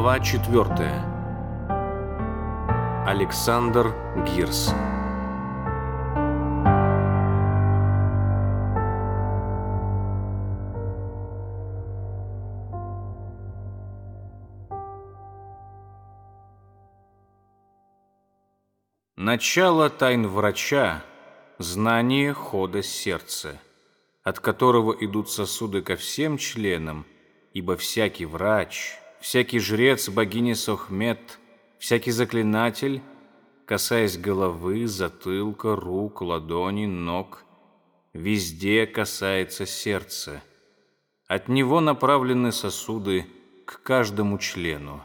Глава 4. Александр Гирс. Начало тайн врача – знание хода сердца, от которого идут сосуды ко всем членам, ибо всякий врач – всякий жрец богини Сохмет, всякий заклинатель, касаясь головы, затылка, рук, ладони, ног, везде касается сердца. От него направлены сосуды к каждому члену.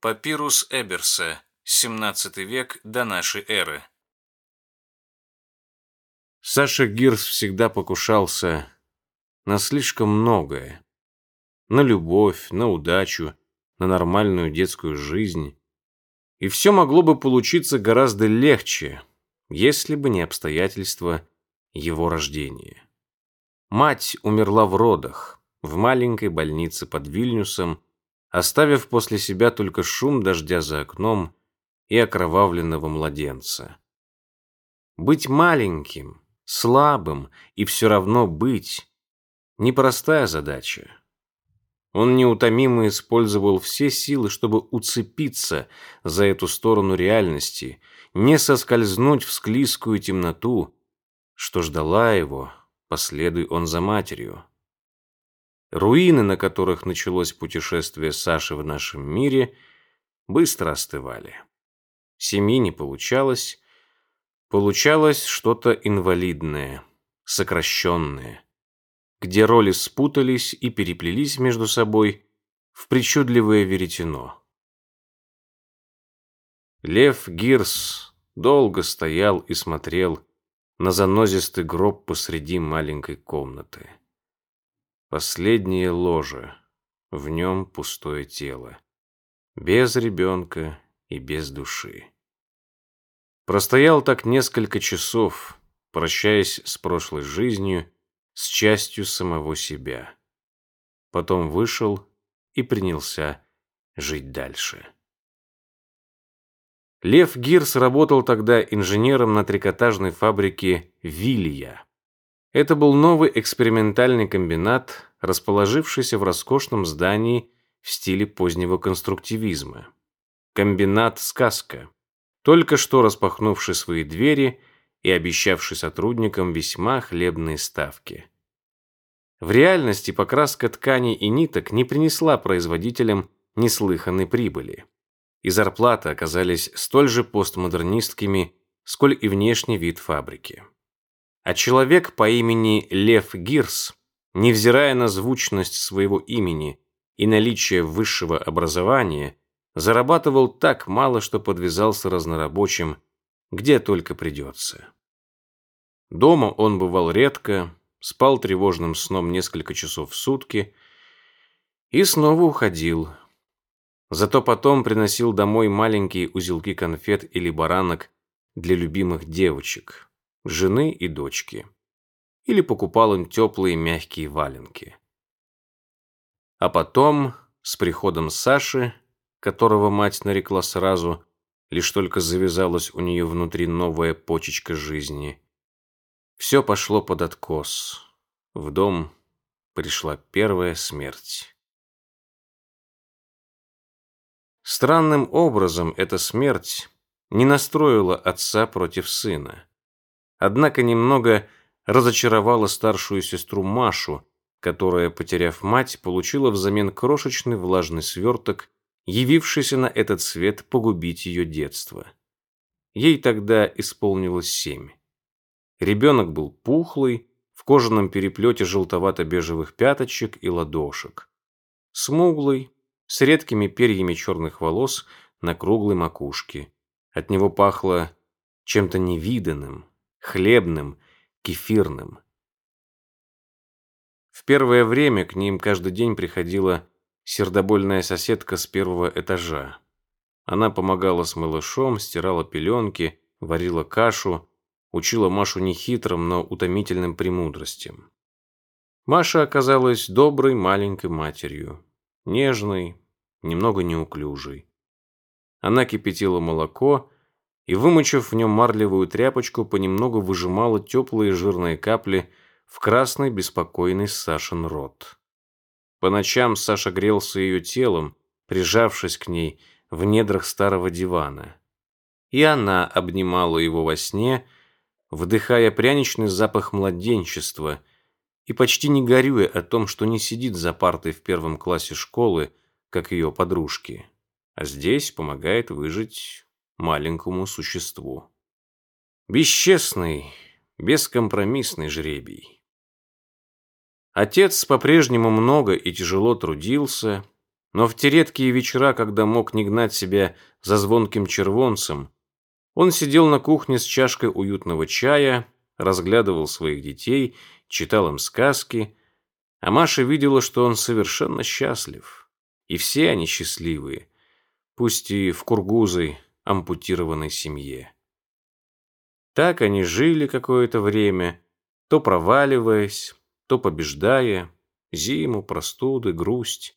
Папирус Эберса, 17 век до нашей эры. Саша Гирс всегда покушался на слишком многое на любовь, на удачу, на нормальную детскую жизнь. И все могло бы получиться гораздо легче, если бы не обстоятельства его рождения. Мать умерла в родах, в маленькой больнице под Вильнюсом, оставив после себя только шум дождя за окном и окровавленного младенца. Быть маленьким, слабым и все равно быть – непростая задача. Он неутомимо использовал все силы, чтобы уцепиться за эту сторону реальности, не соскользнуть в склизкую темноту, что ждала его, последуй он за матерью. Руины, на которых началось путешествие Саши в нашем мире, быстро остывали. Семьи не получалось, получалось что-то инвалидное, сокращенное где роли спутались и переплелись между собой в причудливое веретено. Лев Гирс долго стоял и смотрел на занозистый гроб посреди маленькой комнаты. Последнее ложе, в нем пустое тело, без ребенка и без души. Простоял так несколько часов, прощаясь с прошлой жизнью с частью самого себя. Потом вышел и принялся жить дальше. Лев Гирс работал тогда инженером на трикотажной фабрике «Вилья». Это был новый экспериментальный комбинат, расположившийся в роскошном здании в стиле позднего конструктивизма. Комбинат «Сказка», только что распахнувший свои двери – и обещавший сотрудникам весьма хлебные ставки. В реальности покраска тканей и ниток не принесла производителям неслыханной прибыли, и зарплаты оказались столь же постмодернистскими, сколь и внешний вид фабрики. А человек по имени Лев Гирс, невзирая на звучность своего имени и наличие высшего образования, зарабатывал так мало, что подвязался разнорабочим где только придется. Дома он бывал редко, спал тревожным сном несколько часов в сутки и снова уходил. Зато потом приносил домой маленькие узелки конфет или баранок для любимых девочек, жены и дочки. Или покупал им теплые мягкие валенки. А потом, с приходом Саши, которого мать нарекла сразу, лишь только завязалась у нее внутри новая почечка жизни. Все пошло под откос. В дом пришла первая смерть. Странным образом эта смерть не настроила отца против сына. Однако немного разочаровала старшую сестру Машу, которая, потеряв мать, получила взамен крошечный влажный сверток явившийся на этот свет погубить ее детство. Ей тогда исполнилось семь. Ребенок был пухлый, в кожаном переплете желтовато-бежевых пяточек и ладошек. Смуглый, с редкими перьями черных волос на круглой макушке. От него пахло чем-то невиданным, хлебным, кефирным. В первое время к ним каждый день приходила сердобольная соседка с первого этажа. Она помогала с малышом, стирала пеленки, варила кашу, учила Машу нехитрым, но утомительным премудростям. Маша оказалась доброй маленькой матерью, нежной, немного неуклюжий. Она кипятила молоко и, вымочив в нем марлевую тряпочку, понемногу выжимала теплые жирные капли в красный беспокойный Сашин рот. По ночам Саша грелся ее телом, прижавшись к ней в недрах старого дивана. И она обнимала его во сне, вдыхая пряничный запах младенчества и почти не горюя о том, что не сидит за партой в первом классе школы, как ее подружки, а здесь помогает выжить маленькому существу. Бесчестный, бескомпромиссный жребий. Отец по-прежнему много и тяжело трудился, но в те редкие вечера, когда мог не гнать себя за звонким червонцем, он сидел на кухне с чашкой уютного чая, разглядывал своих детей, читал им сказки, а Маша видела, что он совершенно счастлив. И все они счастливые, пусть и в кургузой, ампутированной семье. Так они жили какое-то время, то проваливаясь, то побеждая, зиму, простуды, грусть.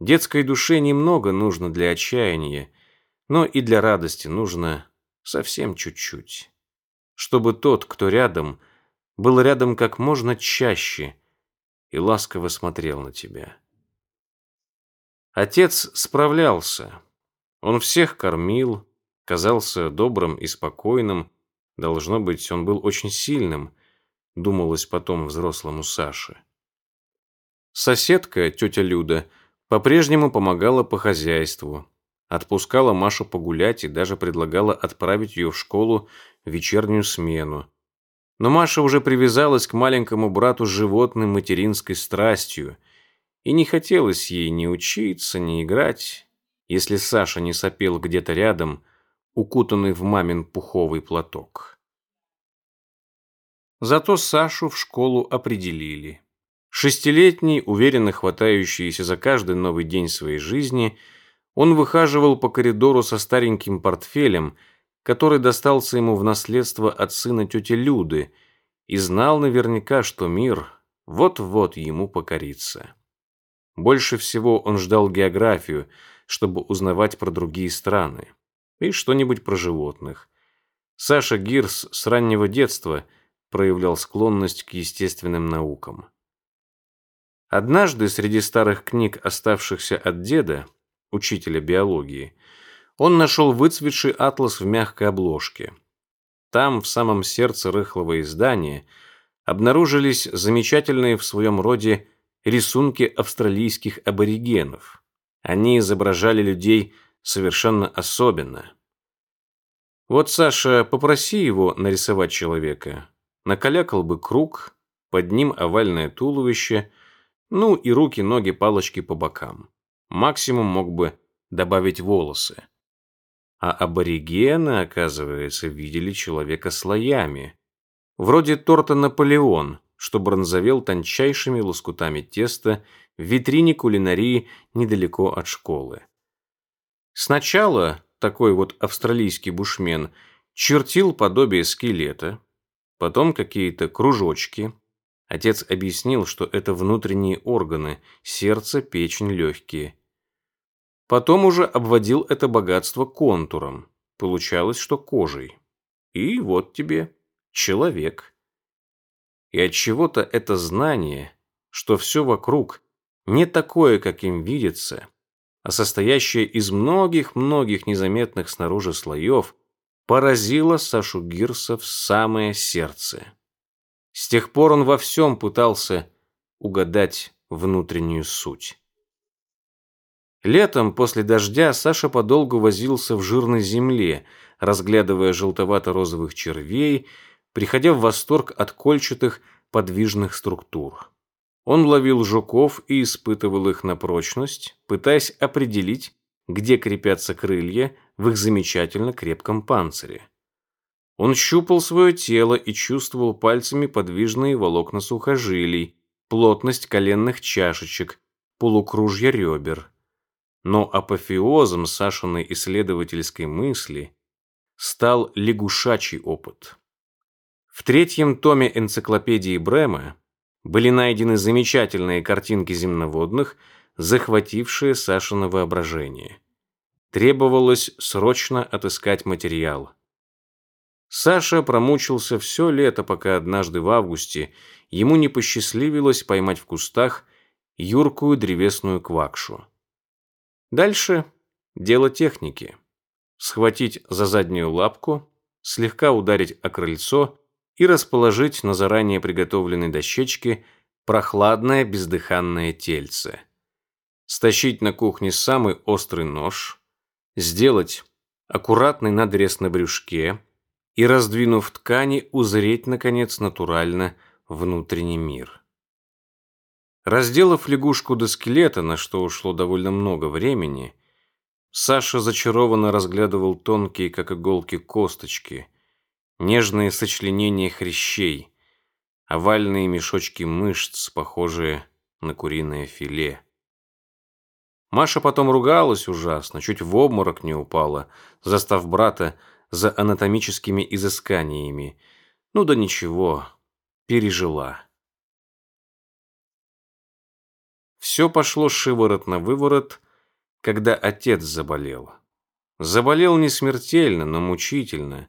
Детской душе немного нужно для отчаяния, но и для радости нужно совсем чуть-чуть. Чтобы тот, кто рядом, был рядом как можно чаще и ласково смотрел на тебя. Отец справлялся. Он всех кормил, казался добрым и спокойным. Должно быть, он был очень сильным, думалось потом взрослому Саше. Соседка, тетя Люда, по-прежнему помогала по хозяйству, отпускала Машу погулять и даже предлагала отправить ее в школу в вечернюю смену. Но Маша уже привязалась к маленькому брату с животной материнской страстью, и не хотелось ей ни учиться, ни играть, если Саша не сопел где-то рядом, укутанный в мамин пуховый платок. Зато Сашу в школу определили. Шестилетний, уверенно хватающийся за каждый новый день своей жизни, он выхаживал по коридору со стареньким портфелем, который достался ему в наследство от сына тети Люды, и знал наверняка, что мир вот-вот ему покорится. Больше всего он ждал географию, чтобы узнавать про другие страны и что-нибудь про животных. Саша Гирс с раннего детства – проявлял склонность к естественным наукам. Однажды среди старых книг, оставшихся от деда, учителя биологии, он нашел выцветший атлас в мягкой обложке. Там, в самом сердце рыхлого издания, обнаружились замечательные в своем роде рисунки австралийских аборигенов. Они изображали людей совершенно особенно. Вот, Саша, попроси его нарисовать человека, накалякал бы круг, под ним овальное туловище, ну и руки, ноги, палочки по бокам. Максимум мог бы добавить волосы. А аборигены, оказывается, видели человека слоями. Вроде торта «Наполеон», что бронзовел тончайшими лоскутами теста в витрине кулинарии недалеко от школы. Сначала такой вот австралийский бушмен чертил подобие скелета, потом какие-то кружочки. Отец объяснил, что это внутренние органы – сердце, печень, легкие. Потом уже обводил это богатство контуром. Получалось, что кожей. И вот тебе человек. И от чего-то это знание, что все вокруг не такое, каким видится, а состоящее из многих-многих незаметных снаружи слоев, поразило Сашу Гирса в самое сердце. С тех пор он во всем пытался угадать внутреннюю суть. Летом после дождя Саша подолгу возился в жирной земле, разглядывая желтовато-розовых червей, приходя в восторг от кольчатых подвижных структур. Он ловил жуков и испытывал их на прочность, пытаясь определить, где крепятся крылья в их замечательно крепком панцире. Он щупал свое тело и чувствовал пальцами подвижные волокна сухожилий, плотность коленных чашечек, полукружья ребер. Но апофеозом Сашиной исследовательской мысли стал лягушачий опыт. В третьем томе энциклопедии Брема были найдены замечательные картинки земноводных – захватившее Сашино воображение. Требовалось срочно отыскать материал. Саша промучился все лето, пока однажды в августе ему не посчастливилось поймать в кустах юркую древесную квакшу. Дальше дело техники. Схватить за заднюю лапку, слегка ударить о крыльцо и расположить на заранее приготовленной дощечке прохладное бездыханное тельце. Стащить на кухне самый острый нож, сделать аккуратный надрез на брюшке, и, раздвинув ткани, узреть, наконец, натурально внутренний мир. Разделав лягушку до скелета, на что ушло довольно много времени, Саша зачарованно разглядывал тонкие, как иголки, косточки, нежные сочленения хрящей, овальные мешочки мышц, похожие на куриное филе. Маша потом ругалась ужасно, чуть в обморок не упала, застав брата за анатомическими изысканиями. Ну да ничего, пережила. Все пошло шиворот на выворот, когда отец заболел. Заболел не смертельно, но мучительно.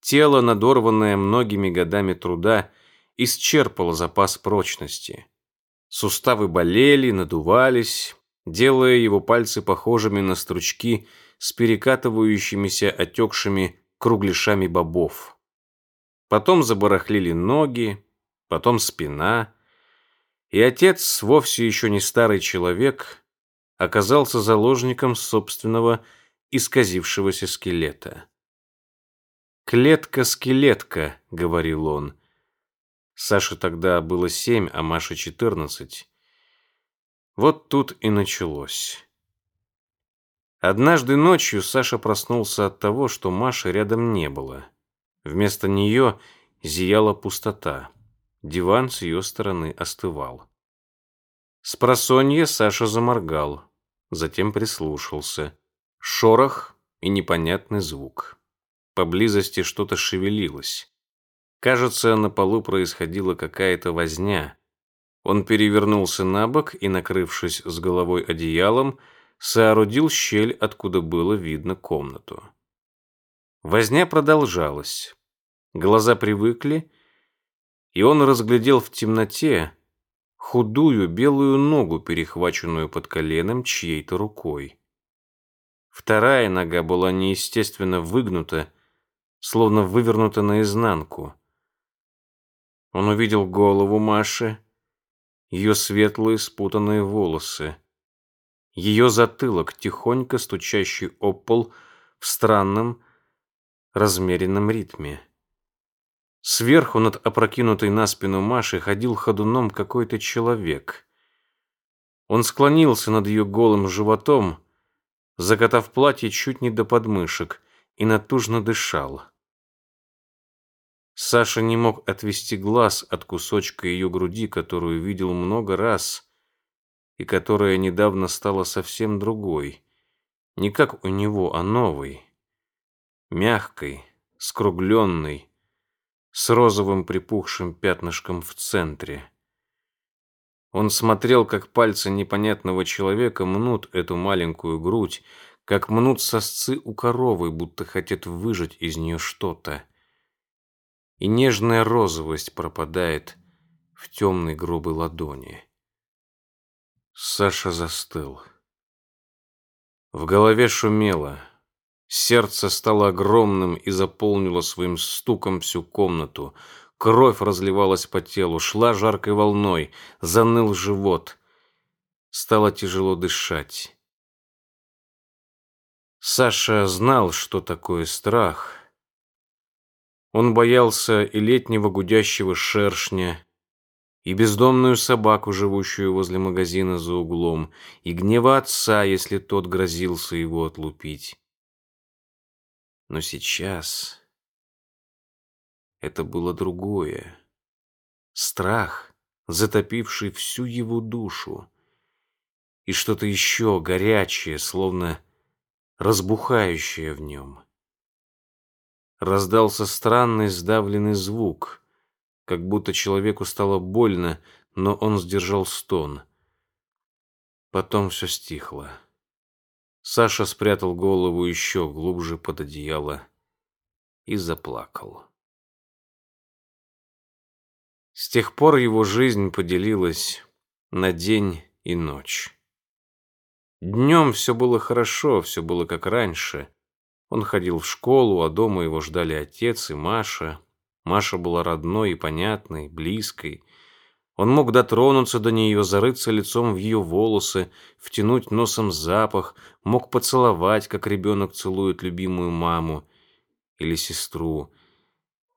Тело, надорванное многими годами труда, исчерпало запас прочности. Суставы болели, надувались, делая его пальцы похожими на стручки с перекатывающимися отекшими кругляшами бобов. Потом забарахлили ноги, потом спина, и отец, вовсе еще не старый человек, оказался заложником собственного исказившегося скелета. «Клетка-скелетка», — говорил он. Саше тогда было семь, а Маше четырнадцать. Вот тут и началось. Однажды ночью Саша проснулся от того, что Маши рядом не было. Вместо нее зияла пустота. Диван с ее стороны остывал. С просонья Саша заморгал, затем прислушался. Шорох и непонятный звук. Поблизости что-то шевелилось. Кажется, на полу происходила какая-то возня. Он перевернулся на бок и, накрывшись с головой одеялом, соорудил щель, откуда было видно комнату. Возня продолжалась. Глаза привыкли, и он разглядел в темноте худую белую ногу, перехваченную под коленом чьей-то рукой. Вторая нога была неестественно выгнута, словно вывернута наизнанку. Он увидел голову Маши, ее светлые спутанные волосы ее затылок, тихонько стучащий о пол в странном, размеренном ритме. Сверху над опрокинутой на спину Маши ходил ходуном какой-то человек. Он склонился над ее голым животом, закатав платье чуть не до подмышек, и натужно дышал. Саша не мог отвести глаз от кусочка ее груди, которую видел много раз, и которая недавно стала совсем другой. Не как у него, а новой. Мягкой, скругленной, с розовым припухшим пятнышком в центре. Он смотрел, как пальцы непонятного человека мнут эту маленькую грудь, как мнут сосцы у коровы, будто хотят выжать из нее что-то. И нежная розовость пропадает в темной грубой ладони. Саша застыл. В голове шумело. Сердце стало огромным и заполнило своим стуком всю комнату. Кровь разливалась по телу, шла жаркой волной, заныл живот. Стало тяжело дышать. Саша знал, что такое страх. Он боялся и летнего гудящего шершня, и бездомную собаку, живущую возле магазина за углом, и гнева отца, если тот грозился его отлупить. Но сейчас это было другое. Страх, затопивший всю его душу, и что-то еще горячее, словно разбухающее в нем. Раздался странный сдавленный звук — как будто человеку стало больно, но он сдержал стон. Потом все стихло. Саша спрятал голову еще глубже под одеяло и заплакал. С тех пор его жизнь поделилась на день и ночь. Днем все было хорошо, все было как раньше. Он ходил в школу, а дома его ждали отец и Маша. Маша была родной и понятной, близкой. Он мог дотронуться до нее, зарыться лицом в ее волосы, втянуть носом запах, мог поцеловать, как ребенок целует любимую маму или сестру,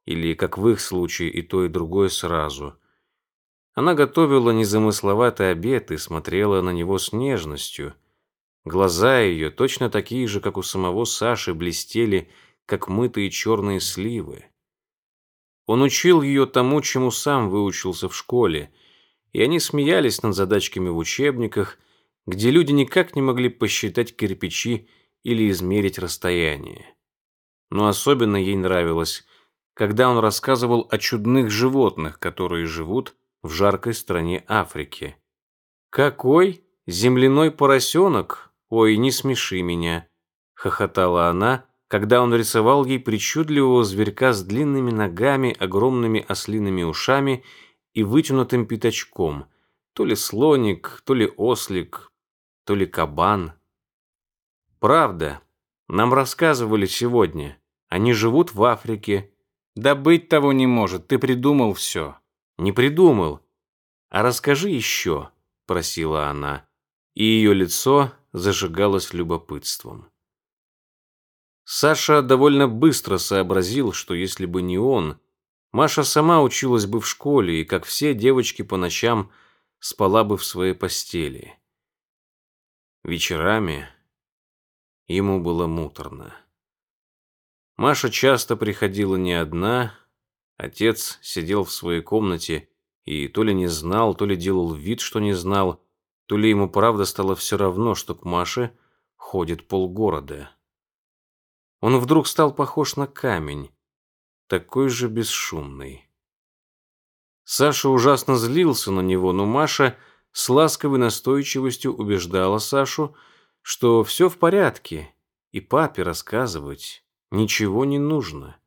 или, как в их случае, и то, и другое сразу. Она готовила незамысловатый обед и смотрела на него с нежностью. Глаза ее, точно такие же, как у самого Саши, блестели, как мытые черные сливы. Он учил ее тому, чему сам выучился в школе, и они смеялись над задачками в учебниках, где люди никак не могли посчитать кирпичи или измерить расстояние. Но особенно ей нравилось, когда он рассказывал о чудных животных, которые живут в жаркой стране Африки. «Какой? Земляной поросенок? Ой, не смеши меня!» — хохотала она, когда он рисовал ей причудливого зверька с длинными ногами, огромными ослиными ушами и вытянутым пятачком, то ли слоник, то ли ослик, то ли кабан. Правда, нам рассказывали сегодня. Они живут в Африке. Да быть того не может, ты придумал все. Не придумал. А расскажи еще, просила она, и ее лицо зажигалось любопытством. Саша довольно быстро сообразил, что если бы не он, Маша сама училась бы в школе и, как все девочки по ночам, спала бы в своей постели. Вечерами ему было муторно. Маша часто приходила не одна, отец сидел в своей комнате и то ли не знал, то ли делал вид, что не знал, то ли ему правда стало все равно, что к Маше ходит полгорода. Он вдруг стал похож на камень, такой же бесшумный. Саша ужасно злился на него, но Маша с ласковой настойчивостью убеждала Сашу, что все в порядке, и папе рассказывать ничего не нужно.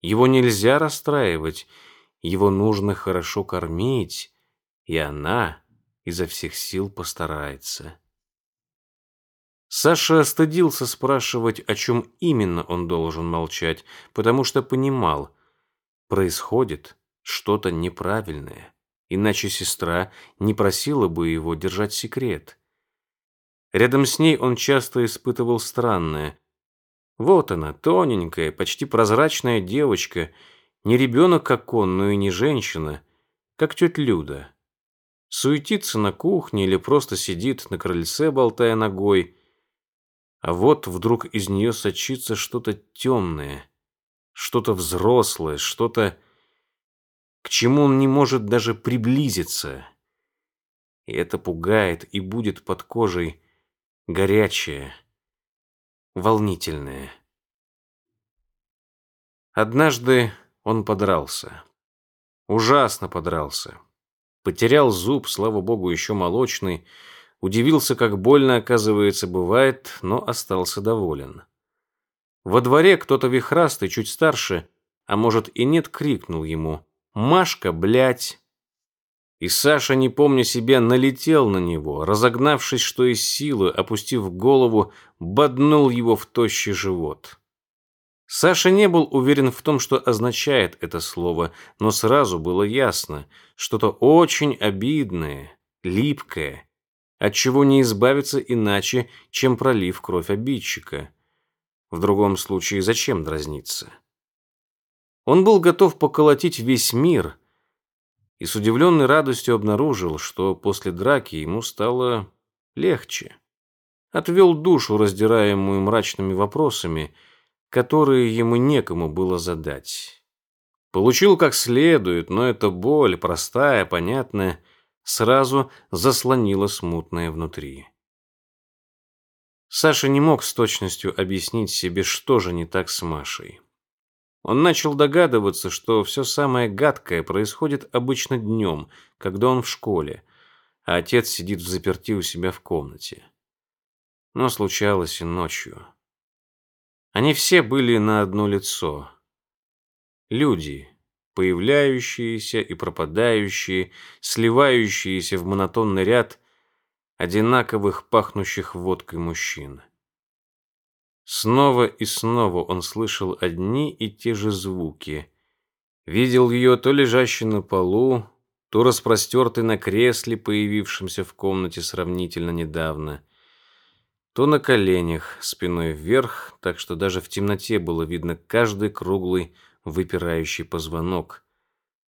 Его нельзя расстраивать, его нужно хорошо кормить, и она изо всех сил постарается. Саша стыдился спрашивать, о чем именно он должен молчать, потому что понимал, происходит что-то неправильное, иначе сестра не просила бы его держать секрет. Рядом с ней он часто испытывал странное. Вот она, тоненькая, почти прозрачная девочка, не ребенок как он, но и не женщина, как тетя Люда. Суетится на кухне или просто сидит на крыльце, болтая ногой – а вот вдруг из нее сочится что-то темное, что-то взрослое, что-то, к чему он не может даже приблизиться. И это пугает и будет под кожей горячее, волнительное. Однажды он подрался. Ужасно подрался. Потерял зуб, слава богу, еще молочный, удивился, как больно, оказывается, бывает, но остался доволен. Во дворе кто-то вихрастый, чуть старше, а может и нет, крикнул ему «Машка, блядь!». И Саша, не помня себя, налетел на него, разогнавшись, что из силы, опустив голову, боднул его в тощий живот. Саша не был уверен в том, что означает это слово, но сразу было ясно, что-то очень обидное, липкое, от чего не избавиться иначе, чем пролив кровь обидчика. В другом случае зачем дразниться? Он был готов поколотить весь мир и с удивленной радостью обнаружил, что после драки ему стало легче. Отвел душу, раздираемую мрачными вопросами, которые ему некому было задать. Получил как следует, но эта боль, простая, понятная, сразу заслонило смутное внутри. Саша не мог с точностью объяснить себе, что же не так с Машей. Он начал догадываться, что все самое гадкое происходит обычно днем, когда он в школе, а отец сидит в заперти у себя в комнате. Но случалось и ночью. Они все были на одно лицо. Люди, появляющиеся и пропадающие, сливающиеся в монотонный ряд одинаковых пахнущих водкой мужчин. Снова и снова он слышал одни и те же звуки. Видел ее то лежащей на полу, то распростертой на кресле, появившемся в комнате сравнительно недавно, то на коленях, спиной вверх, так что даже в темноте было видно каждый круглый выпирающий позвонок,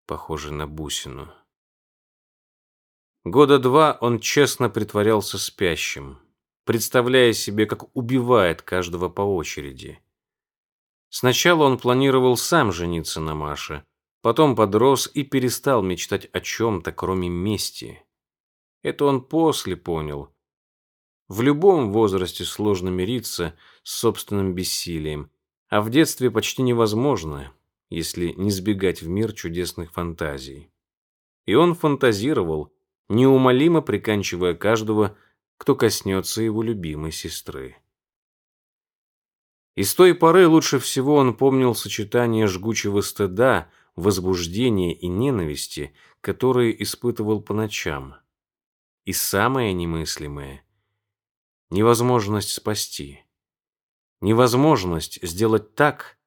похожий на бусину. Года два он честно притворялся спящим представляя себе, как убивает каждого по очереди. Сначала он планировал сам жениться на Маше, потом подрос и перестал мечтать о чем-то, кроме мести. Это он после понял. В любом возрасте сложно мириться с собственным бессилием, а в детстве почти невозможно, если не сбегать в мир чудесных фантазий. И он фантазировал, неумолимо приканчивая каждого кто коснется его любимой сестры. И с той поры лучше всего он помнил сочетание жгучего стыда, возбуждения и ненависти, которые испытывал по ночам. И самое немыслимое — невозможность спасти. Невозможность сделать так,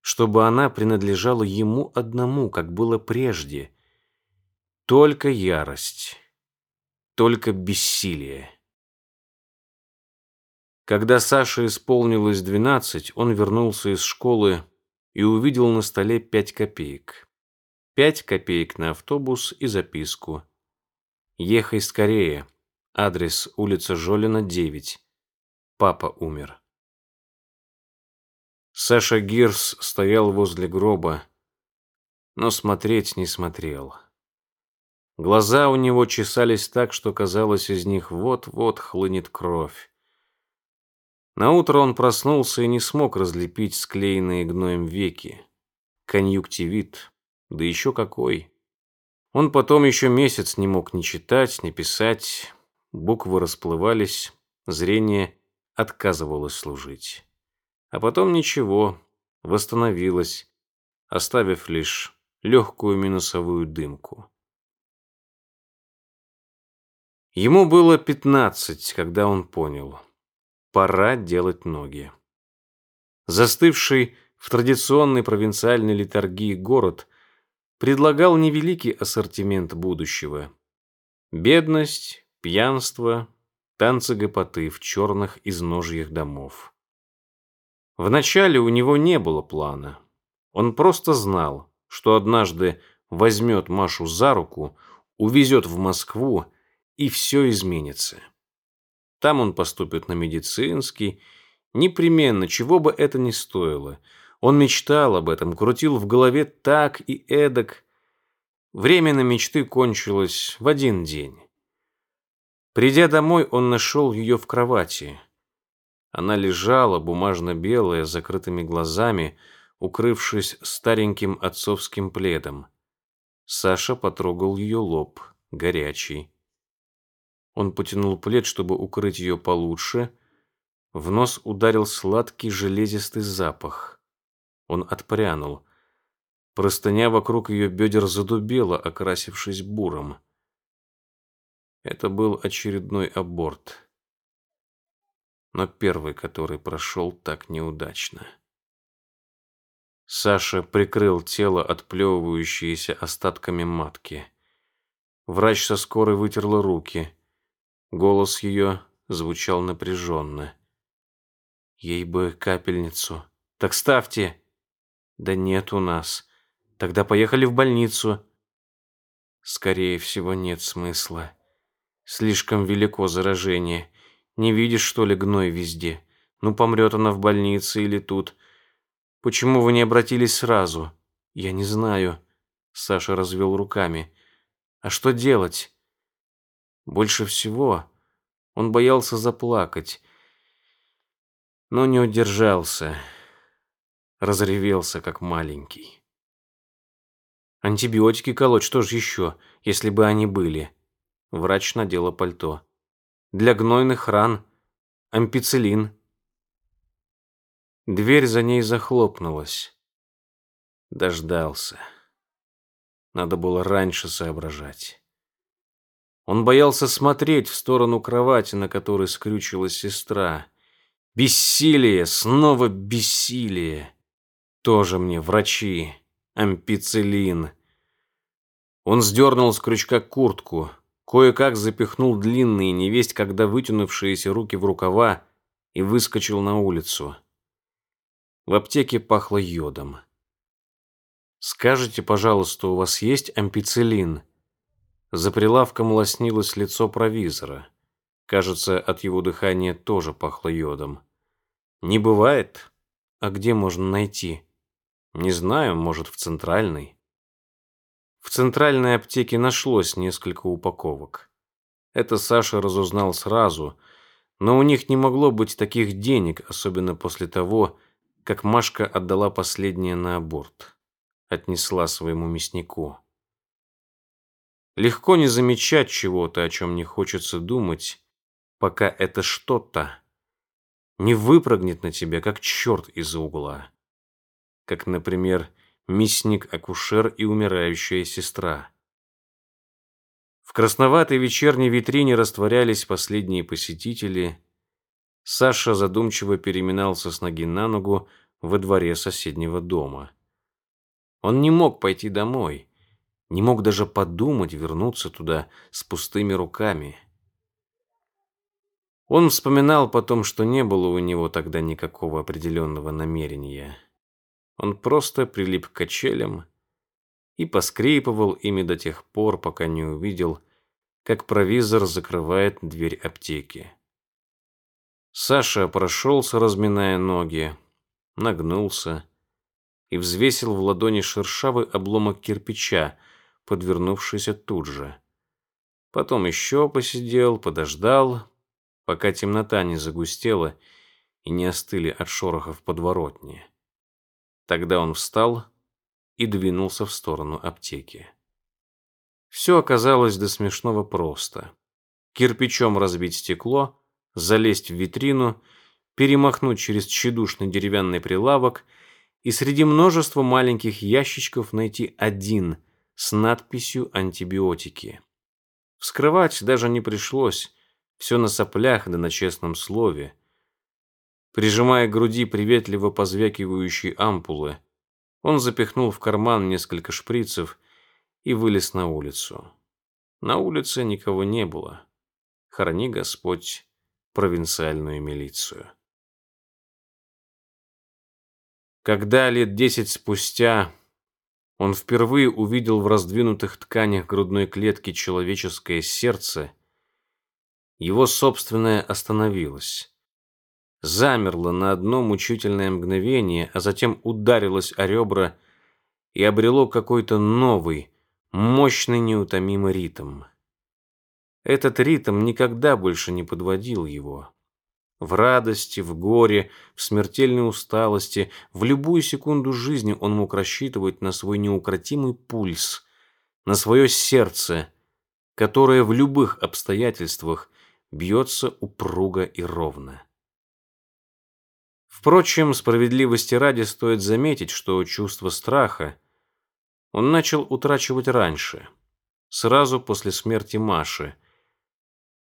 чтобы она принадлежала ему одному, как было прежде. Только ярость, только бессилие. Когда Саше исполнилось двенадцать, он вернулся из школы и увидел на столе пять копеек. Пять копеек на автобус и записку. «Ехай скорее. Адрес улица Жолина, 9. Папа умер». Саша Гирс стоял возле гроба, но смотреть не смотрел. Глаза у него чесались так, что казалось, из них вот-вот хлынет кровь. На утро он проснулся и не смог разлепить склеенные гноем веки. Конъюнктивит, да еще какой. Он потом еще месяц не мог ни читать, ни писать, буквы расплывались, зрение отказывалось служить. А потом ничего, восстановилось, оставив лишь легкую минусовую дымку. Ему было пятнадцать, когда он понял – пора делать ноги. Застывший в традиционной провинциальной литургии город предлагал невеликий ассортимент будущего. Бедность, пьянство, танцы гопоты в черных изножьях домов. Вначале у него не было плана. Он просто знал, что однажды возьмет Машу за руку, увезет в Москву, и все изменится. Там он поступит на медицинский. Непременно, чего бы это ни стоило. Он мечтал об этом, крутил в голове так и эдак. Время на мечты кончилось в один день. Придя домой, он нашел ее в кровати. Она лежала, бумажно-белая, с закрытыми глазами, укрывшись стареньким отцовским пледом. Саша потрогал ее лоб, горячий. Он потянул плед, чтобы укрыть ее получше. В нос ударил сладкий железистый запах. Он отпрянул. Простыня вокруг ее бедер задубела, окрасившись буром. Это был очередной аборт. Но первый, который прошел так неудачно. Саша прикрыл тело, отплевывающееся остатками матки. Врач со скорой вытерла руки. Голос ее звучал напряженно. Ей бы капельницу. Так ставьте. Да нет у нас. Тогда поехали в больницу. Скорее всего, нет смысла. Слишком велико заражение. Не видишь, что ли, гной везде? Ну, помрет она в больнице или тут. Почему вы не обратились сразу? Я не знаю. Саша развел руками. А что делать? Больше всего он боялся заплакать, но не удержался, разревелся, как маленький. Антибиотики колоть, что же еще, если бы они были? Врач надела пальто. Для гнойных ран. Ампицилин. Дверь за ней захлопнулась. Дождался. Надо было раньше соображать. Он боялся смотреть в сторону кровати, на которой скрючилась сестра. Бессилие, снова бессилие. Тоже мне врачи. Ампицилин. Он сдернул с крючка куртку, кое-как запихнул длинные, невесть когда вытянувшиеся руки в рукава и выскочил на улицу. В аптеке пахло йодом. «Скажите, пожалуйста, у вас есть ампицилин?» За прилавком лоснилось лицо провизора. Кажется, от его дыхания тоже пахло йодом. «Не бывает? А где можно найти?» «Не знаю, может, в центральной?» В центральной аптеке нашлось несколько упаковок. Это Саша разузнал сразу, но у них не могло быть таких денег, особенно после того, как Машка отдала последнее на аборт. Отнесла своему мяснику. Легко не замечать чего-то, о чем не хочется думать, пока это что-то не выпрыгнет на тебя, как черт из угла. Как, например, мясник-акушер и умирающая сестра. В красноватой вечерней витрине растворялись последние посетители. Саша задумчиво переминался с ноги на ногу во дворе соседнего дома. Он не мог пойти домой, не мог даже подумать вернуться туда с пустыми руками. Он вспоминал потом, что не было у него тогда никакого определенного намерения. Он просто прилип к качелям и поскрипывал ими до тех пор, пока не увидел, как провизор закрывает дверь аптеки. Саша прошелся, разминая ноги, нагнулся и взвесил в ладони шершавый обломок кирпича, подвернувшийся тут же. Потом еще посидел, подождал, пока темнота не загустела и не остыли от шорохов подворотни. Тогда он встал и двинулся в сторону аптеки. Все оказалось до смешного просто. Кирпичом разбить стекло, залезть в витрину, перемахнуть через тщедушный деревянный прилавок и среди множества маленьких ящичков найти один с надписью «Антибиотики». Вскрывать даже не пришлось, все на соплях да на честном слове – Прижимая к груди приветливо позвякивающие ампулы, он запихнул в карман несколько шприцев и вылез на улицу. На улице никого не было. Храни Господь провинциальную милицию. Когда лет десять спустя он впервые увидел в раздвинутых тканях грудной клетки человеческое сердце, его собственное остановилось замерло на одно мучительное мгновение, а затем ударилось о ребра и обрело какой-то новый, мощный неутомимый ритм. Этот ритм никогда больше не подводил его. В радости, в горе, в смертельной усталости, в любую секунду жизни он мог рассчитывать на свой неукротимый пульс, на свое сердце, которое в любых обстоятельствах бьется упруго и ровно. Впрочем, справедливости ради стоит заметить, что чувство страха он начал утрачивать раньше, сразу после смерти Маши.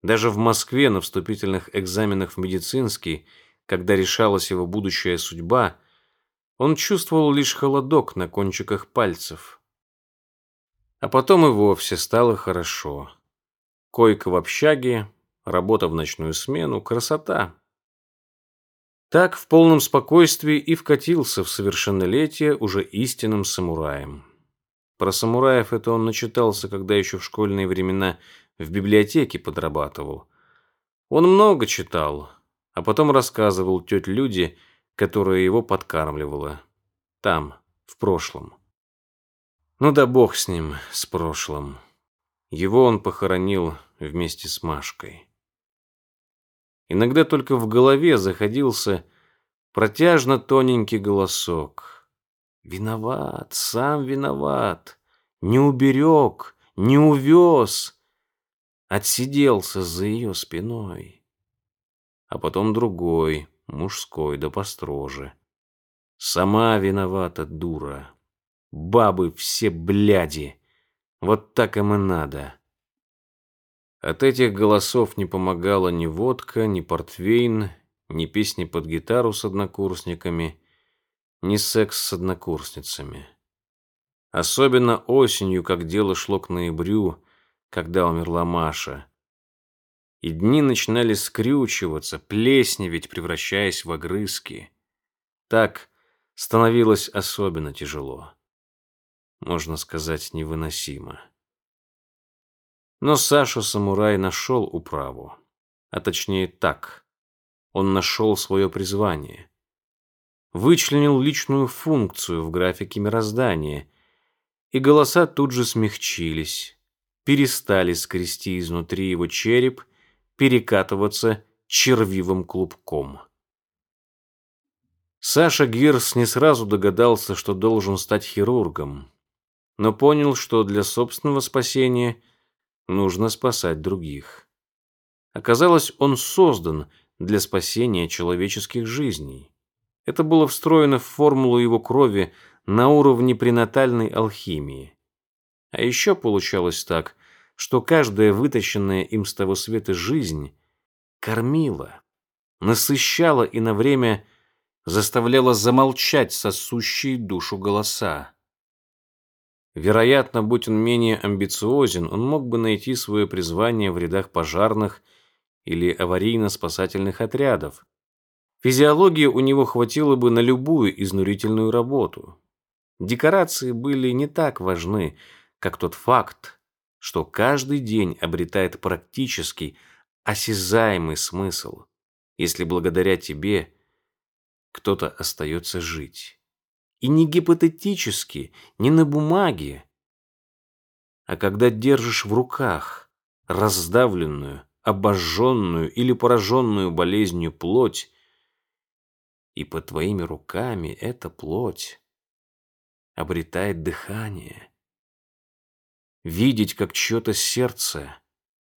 Даже в Москве на вступительных экзаменах в медицинский, когда решалась его будущая судьба, он чувствовал лишь холодок на кончиках пальцев. А потом и вовсе стало хорошо. Койка в общаге, работа в ночную смену, красота. Так в полном спокойствии и вкатился в совершеннолетие уже истинным самураем. Про самураев это он начитался, когда еще в школьные времена в библиотеке подрабатывал. Он много читал, а потом рассказывал тете Люде, которая его подкармливала. Там, в прошлом. Ну да бог с ним, с прошлым. Его он похоронил вместе с Машкой. Иногда только в голове заходился протяжно тоненький голосок. Виноват, сам виноват. Не уберег, не увез. отсиделся за ее спиной. А потом другой, мужской, да построже. Сама виновата, дура. Бабы все бляди. Вот так им и надо. От этих голосов не помогала ни водка, ни портвейн, ни песни под гитару с однокурсниками, ни секс с однокурсницами. Особенно осенью, как дело шло к ноябрю, когда умерла Маша. И дни начинали скрючиваться, плесневеть, превращаясь в огрызки. Так становилось особенно тяжело. Можно сказать, невыносимо. Но Саша-самурай нашел управу. А точнее так. Он нашел свое призвание. Вычленил личную функцию в графике мироздания, и голоса тут же смягчились, перестали скрести изнутри его череп, перекатываться червивым клубком. Саша Гирс не сразу догадался, что должен стать хирургом, но понял, что для собственного спасения – нужно спасать других. Оказалось, он создан для спасения человеческих жизней. Это было встроено в формулу его крови на уровне пренатальной алхимии. А еще получалось так, что каждая вытащенная им с того света жизнь кормила, насыщала и на время заставляла замолчать сосущие душу голоса. Вероятно, будь он менее амбициозен, он мог бы найти свое призвание в рядах пожарных или аварийно-спасательных отрядов. Физиологии у него хватило бы на любую изнурительную работу. Декорации были не так важны, как тот факт, что каждый день обретает практически осязаемый смысл, если благодаря тебе кто-то остается жить. И не гипотетически, не на бумаге, а когда держишь в руках раздавленную, обожженную или пораженную болезнью плоть, и под твоими руками эта плоть обретает дыхание. Видеть, как чье-то сердце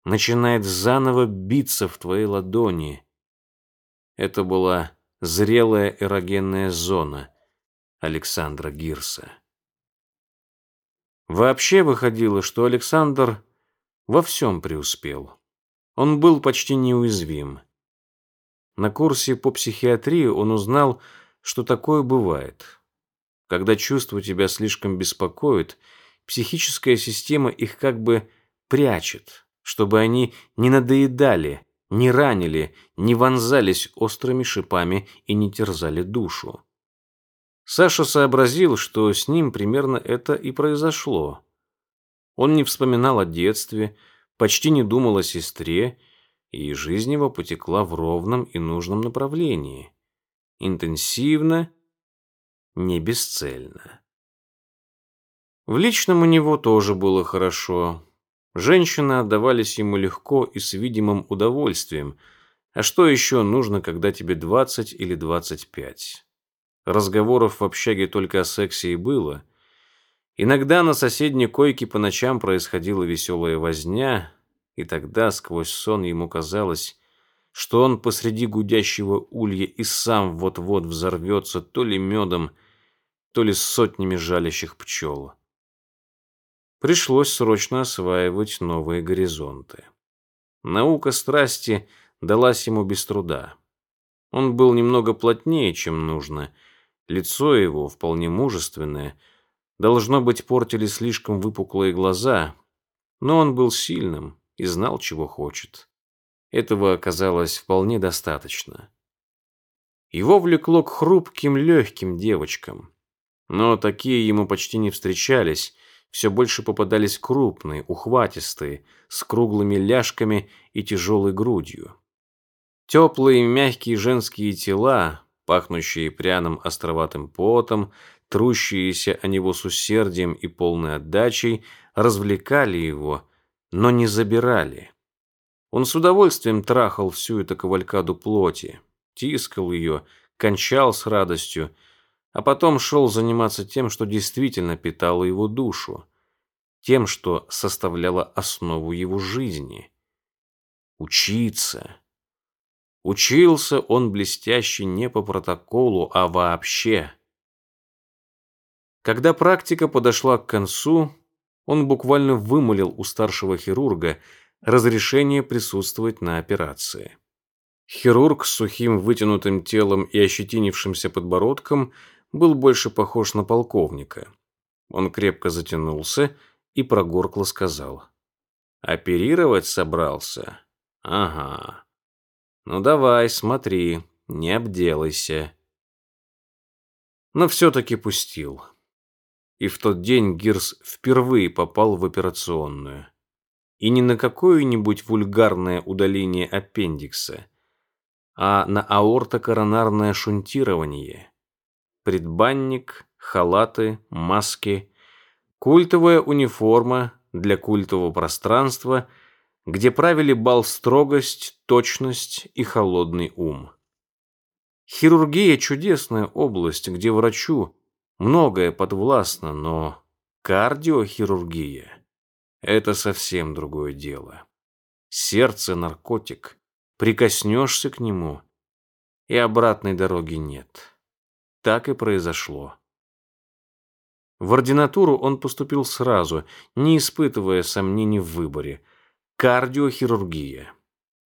начинает заново биться в твоей ладони. Это была зрелая эрогенная зона, Александра Гирса. Вообще выходило, что Александр во всем преуспел. Он был почти неуязвим. На курсе по психиатрии он узнал, что такое бывает. Когда чувства тебя слишком беспокоят, психическая система их как бы прячет, чтобы они не надоедали, не ранили, не вонзались острыми шипами и не терзали душу. Саша сообразил, что с ним примерно это и произошло. Он не вспоминал о детстве, почти не думал о сестре, и жизнь его потекла в ровном и нужном направлении. Интенсивно, не бесцельно. В личном у него тоже было хорошо. Женщины отдавались ему легко и с видимым удовольствием. А что еще нужно, когда тебе 20 или 25? Разговоров в общаге только о сексе и было. Иногда на соседней койке по ночам происходила веселая возня, и тогда сквозь сон ему казалось, что он посреди гудящего улья и сам вот-вот взорвется то ли медом, то ли сотнями жалящих пчел. Пришлось срочно осваивать новые горизонты. Наука страсти далась ему без труда. Он был немного плотнее, чем нужно — Лицо его, вполне мужественное, должно быть, портили слишком выпуклые глаза, но он был сильным и знал, чего хочет. Этого оказалось вполне достаточно. Его влекло к хрупким, легким девочкам. Но такие ему почти не встречались, все больше попадались крупные, ухватистые, с круглыми ляжками и тяжелой грудью. Теплые, мягкие женские тела, пахнущие пряным островатым потом, трущиеся о него с усердием и полной отдачей, развлекали его, но не забирали. Он с удовольствием трахал всю эту кавалькаду плоти, тискал ее, кончал с радостью, а потом шел заниматься тем, что действительно питало его душу, тем, что составляло основу его жизни, учиться. Учился он блестяще не по протоколу, а вообще. Когда практика подошла к концу, он буквально вымолил у старшего хирурга разрешение присутствовать на операции. Хирург с сухим вытянутым телом и ощетинившимся подбородком был больше похож на полковника. Он крепко затянулся и прогоркло сказал. «Оперировать собрался? Ага. Ну давай, смотри, не обделайся». Но все-таки пустил. И в тот день Гирс впервые попал в операционную. И не на какое-нибудь вульгарное удаление аппендикса, а на аортокоронарное шунтирование. Предбанник, халаты, маски, культовая униформа для культового пространства, где правили бал строгость, точность и холодный ум. Хирургия – чудесная область, где врачу многое подвластно, но кардиохирургия – это совсем другое дело. Сердце – наркотик. Прикоснешься к нему, и обратной дороги нет. Так и произошло. В ординатуру он поступил сразу, не испытывая сомнений в выборе. Кардиохирургия.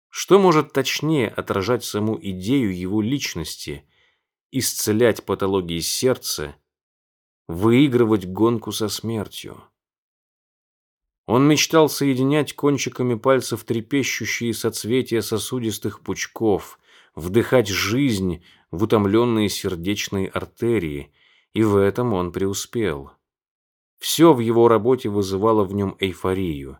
Что может точнее отражать саму идею его личности, исцелять патологии сердца, выигрывать гонку со смертью? Он мечтал соединять кончиками пальцев трепещущие соцветия сосудистых пучков, вдыхать жизнь в утомленные сердечные артерии, и в этом он преуспел. Все в его работе вызывало в нем эйфорию.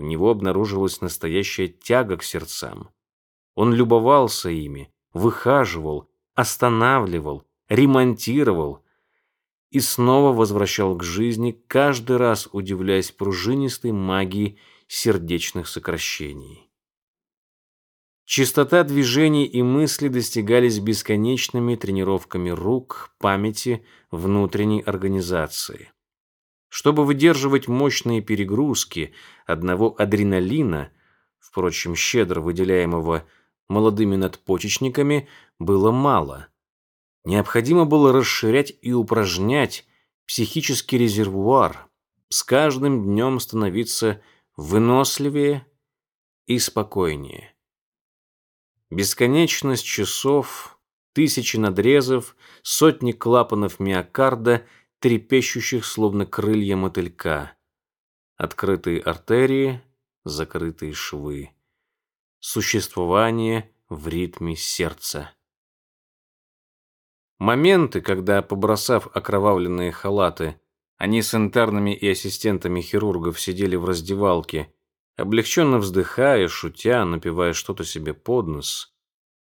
У него обнаружилась настоящая тяга к сердцам. Он любовался ими, выхаживал, останавливал, ремонтировал и снова возвращал к жизни, каждый раз удивляясь пружинистой магии сердечных сокращений. Частота движений и мыслей достигались бесконечными тренировками рук, памяти, внутренней организации. Чтобы выдерживать мощные перегрузки одного адреналина, впрочем, щедро выделяемого молодыми надпочечниками, было мало. Необходимо было расширять и упражнять психический резервуар, с каждым днем становиться выносливее и спокойнее. Бесконечность часов, тысячи надрезов, сотни клапанов миокарда, трепещущих словно крылья мотылька. Открытые артерии, закрытые швы. Существование в ритме сердца. Моменты, когда, побросав окровавленные халаты, они с интернами и ассистентами хирургов сидели в раздевалке облегченно вздыхая, шутя, напивая что-то себе под нос,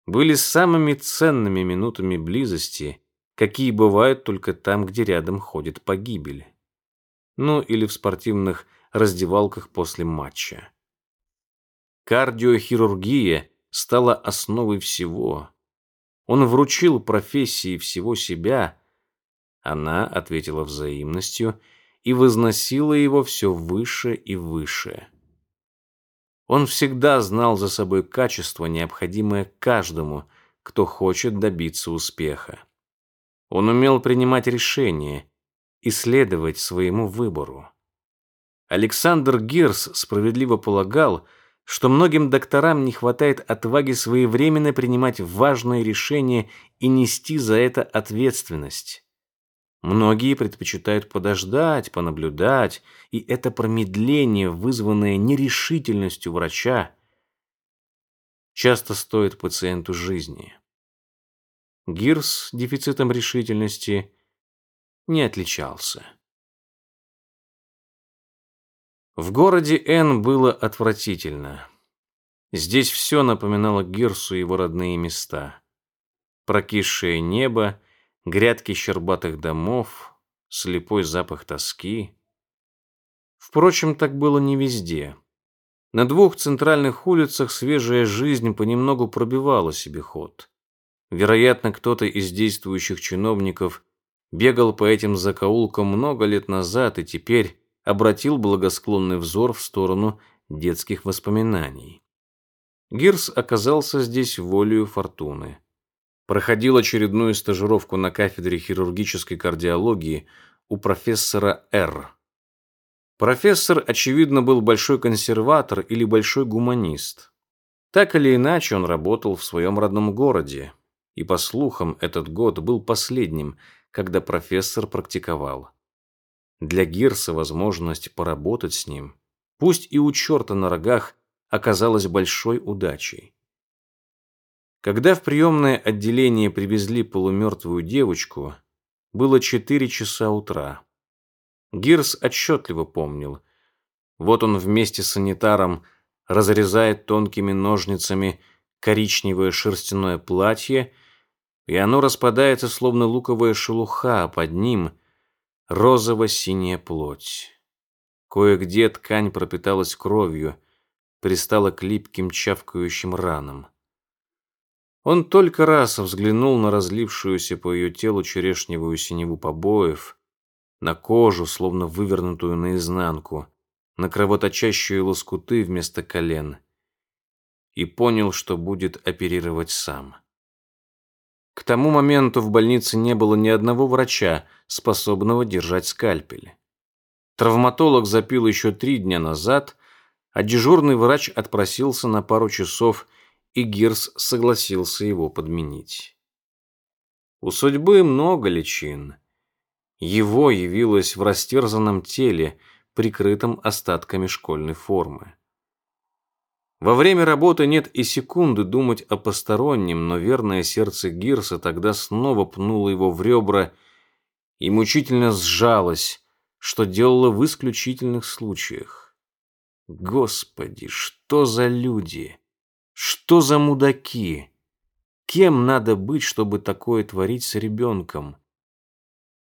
были самыми ценными минутами близости, какие бывают только там, где рядом ходит погибель. Ну, или в спортивных раздевалках после матча. Кардиохирургия стала основой всего. Он вручил профессии всего себя, она ответила взаимностью и возносила его все выше и выше. Он всегда знал за собой качество, необходимое каждому, кто хочет добиться успеха. Он умел принимать решения, исследовать своему выбору. Александр Гирс справедливо полагал, что многим докторам не хватает отваги своевременно принимать важные решения и нести за это ответственность. Многие предпочитают подождать, понаблюдать, и это промедление, вызванное нерешительностью врача, часто стоит пациенту жизни. Гирс дефицитом решительности не отличался. В городе Н было отвратительно. Здесь все напоминало Гирсу его родные места. Прокисшее небо, грядки щербатых домов, слепой запах тоски. Впрочем, так было не везде. На двух центральных улицах свежая жизнь понемногу пробивала себе ход. Вероятно, кто-то из действующих чиновников бегал по этим закоулкам много лет назад и теперь обратил благосклонный взор в сторону детских воспоминаний. Гирс оказался здесь волею фортуны. Проходил очередную стажировку на кафедре хирургической кардиологии у профессора Р. Профессор, очевидно, был большой консерватор или большой гуманист. Так или иначе, он работал в своем родном городе, и, по слухам, этот год был последним, когда профессор практиковал. Для Гирса возможность поработать с ним, пусть и у черта на рогах, оказалась большой удачей. Когда в приемное отделение привезли полумертвую девочку, было четыре часа утра. Гирс отчетливо помнил. Вот он вместе с санитаром разрезает тонкими ножницами коричневое шерстяное платье, и оно распадается, словно луковая шелуха, а под ним розово-синяя плоть. Кое-где ткань пропиталась кровью, пристала к липким чавкающим ранам. Он только раз взглянул на разлившуюся по ее телу черешневую синеву побоев, на кожу, словно вывернутую наизнанку, на кровоточащие лоскуты вместо колен, и понял, что будет оперировать сам. К тому моменту в больнице не было ни одного врача, способного держать скальпель. Травматолог запил еще три дня назад, а дежурный врач отпросился на пару часов, и Гирс согласился его подменить. У судьбы много личин. Его явилось в растерзанном теле, прикрытом остатками школьной формы. Во время работы нет и секунды думать о постороннем, но верное сердце Гирса тогда снова пнуло его в ребра и мучительно сжалось, что делало в исключительных случаях. Господи, что за люди? Что за мудаки? Кем надо быть, чтобы такое творить с ребенком?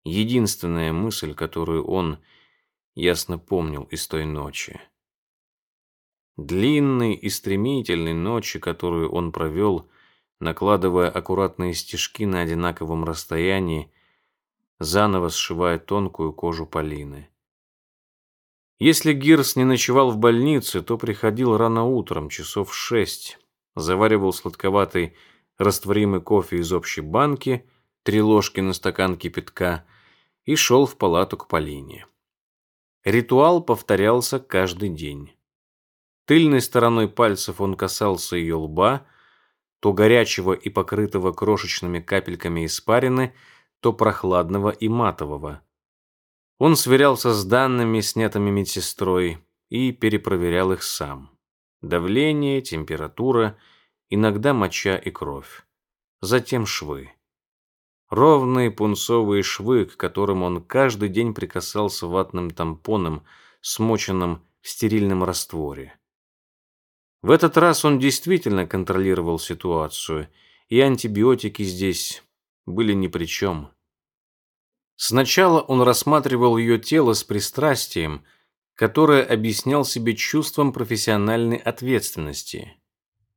Единственная мысль, которую он ясно помнил из той ночи. Длинной и стремительной ночи, которую он провел, накладывая аккуратные стежки на одинаковом расстоянии, заново сшивая тонкую кожу Полины. Если Гирс не ночевал в больнице, то приходил рано утром, часов в шесть, заваривал сладковатый растворимый кофе из общей банки, три ложки на стакан кипятка и шел в палату к Полине. Ритуал повторялся каждый день. Тыльной стороной пальцев он касался ее лба, то горячего и покрытого крошечными капельками испарины, то прохладного и матового. Он сверялся с данными, снятыми медсестрой, и перепроверял их сам. Давление, температура, иногда моча и кровь. Затем швы. Ровные пунцовые швы, к которым он каждый день прикасался ватным тампоном, смоченным в стерильном растворе. В этот раз он действительно контролировал ситуацию, и антибиотики здесь были ни при чем. Сначала он рассматривал ее тело с пристрастием, которое объяснял себе чувством профессиональной ответственности.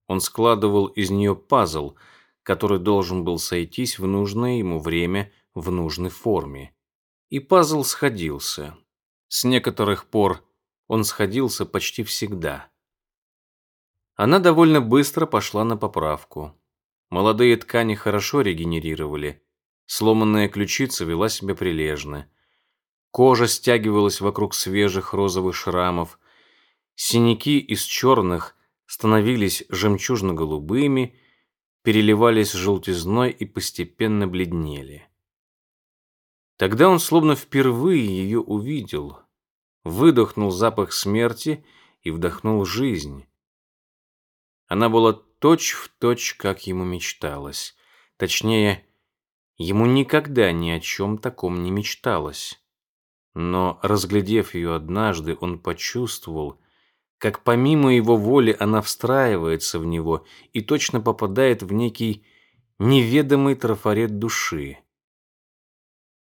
Он складывал из нее пазл, который должен был сойтись в нужное ему время в нужной форме. И пазл сходился. С некоторых пор он сходился почти всегда. Она довольно быстро пошла на поправку. Молодые ткани хорошо регенерировали, Сломанная ключица вела себя прилежно. Кожа стягивалась вокруг свежих розовых шрамов. Синяки из черных становились жемчужно-голубыми, переливались желтизной и постепенно бледнели. Тогда он словно впервые ее увидел, выдохнул запах смерти и вдохнул жизнь. Она была точь-в-точь, точь, как ему мечталось. Точнее, Ему никогда ни о чем таком не мечталось. Но, разглядев ее однажды, он почувствовал, как помимо его воли она встраивается в него и точно попадает в некий неведомый трафарет души.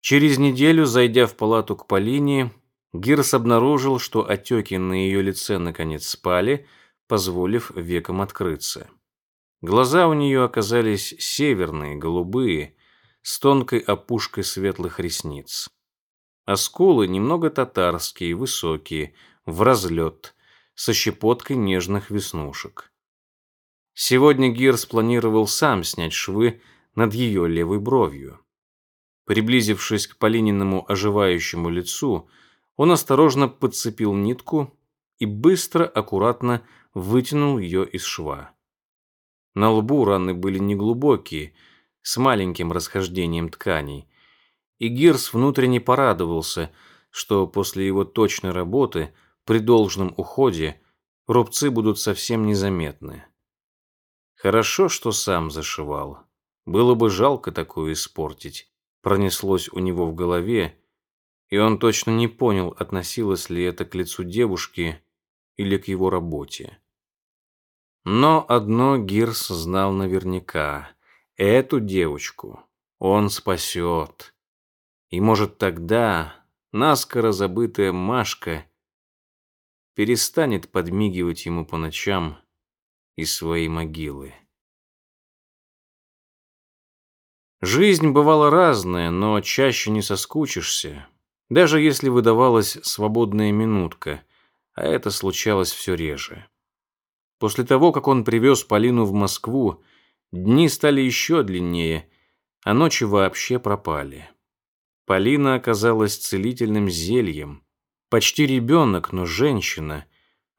Через неделю, зайдя в палату к Полине, Гирс обнаружил, что отеки на ее лице наконец спали, позволив векам открыться. Глаза у нее оказались северные, голубые, с тонкой опушкой светлых ресниц. А скулы немного татарские, высокие, в разлет, со щепоткой нежных веснушек. Сегодня Гирс планировал сам снять швы над ее левой бровью. Приблизившись к Полининому оживающему лицу, он осторожно подцепил нитку и быстро, аккуратно вытянул ее из шва. На лбу раны были неглубокие, с маленьким расхождением тканей, и Гирс внутренне порадовался, что после его точной работы при должном уходе рубцы будут совсем незаметны. Хорошо, что сам зашивал. Было бы жалко такое испортить. Пронеслось у него в голове, и он точно не понял, относилось ли это к лицу девушки или к его работе. Но одно Гирс знал наверняка. Эту девочку он спасет. И, может, тогда наскоро забытая Машка перестанет подмигивать ему по ночам из своей могилы. Жизнь бывала разная, но чаще не соскучишься, даже если выдавалась свободная минутка, а это случалось все реже. После того, как он привез Полину в Москву, дни стали еще длиннее, а ночи вообще пропали. Полина оказалась целительным зельем. Почти ребенок, но женщина.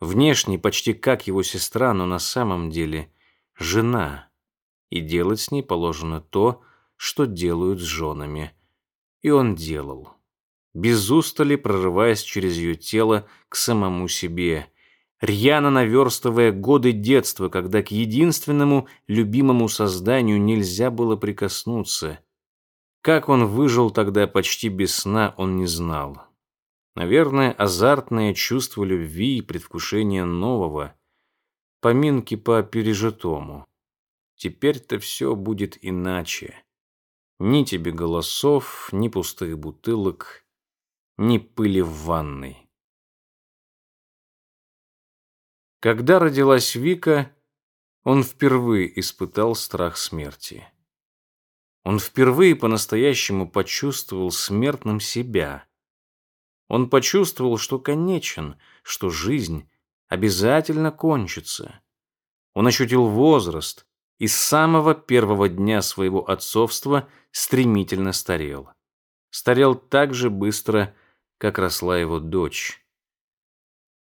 Внешне почти как его сестра, но на самом деле жена. И делать с ней положено то, что делают с женами. И он делал. Без устали прорываясь через ее тело к самому себе – рьяно наверстывая годы детства, когда к единственному любимому созданию нельзя было прикоснуться. Как он выжил тогда почти без сна, он не знал. Наверное, азартное чувство любви и предвкушение нового, поминки по пережитому. Теперь-то все будет иначе. Ни тебе голосов, ни пустых бутылок, ни пыли в ванной. Когда родилась Вика, он впервые испытал страх смерти. Он впервые по-настоящему почувствовал смертным себя. Он почувствовал, что конечен, что жизнь обязательно кончится. Он ощутил возраст и с самого первого дня своего отцовства стремительно старел. Старел так же быстро, как росла его дочь.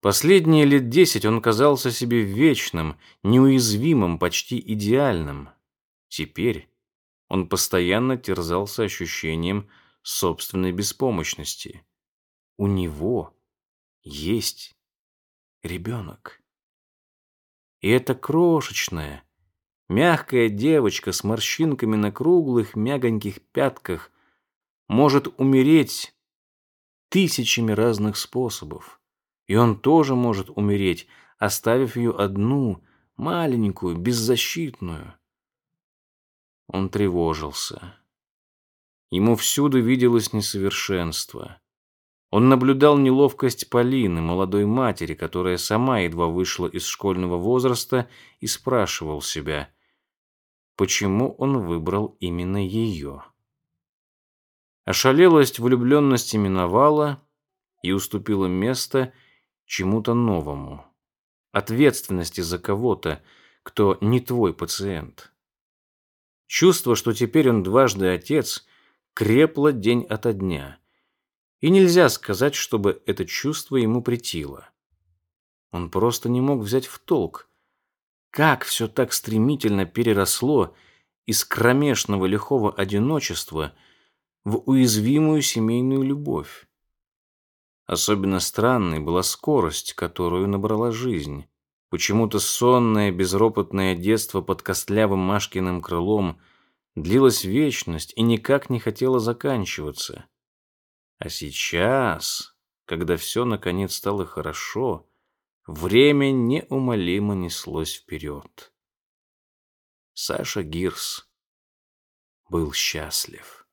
Последние лет десять он казался себе вечным, неуязвимым, почти идеальным. Теперь он постоянно терзался ощущением собственной беспомощности. У него есть ребенок. И эта крошечная, мягкая девочка с морщинками на круглых, мягоньких пятках может умереть тысячами разных способов. И он тоже может умереть, оставив ее одну, маленькую, беззащитную. Он тревожился. Ему всюду виделось несовершенство. Он наблюдал неловкость Полины, молодой матери, которая сама едва вышла из школьного возраста, и спрашивал себя, почему он выбрал именно ее. Ошалелость влюбленности миновала и уступила место чему-то новому, ответственности за кого-то, кто не твой пациент. Чувство, что теперь он дважды отец, крепло день ото дня. И нельзя сказать, чтобы это чувство ему притило. Он просто не мог взять в толк, как все так стремительно переросло из кромешного лихого одиночества в уязвимую семейную любовь. Особенно странной была скорость, которую набрала жизнь. Почему-то сонное, безропотное детство под костлявым Машкиным крылом длилось вечность и никак не хотело заканчиваться. А сейчас, когда все наконец стало хорошо, время неумолимо неслось вперед. Саша Гирс был счастлив.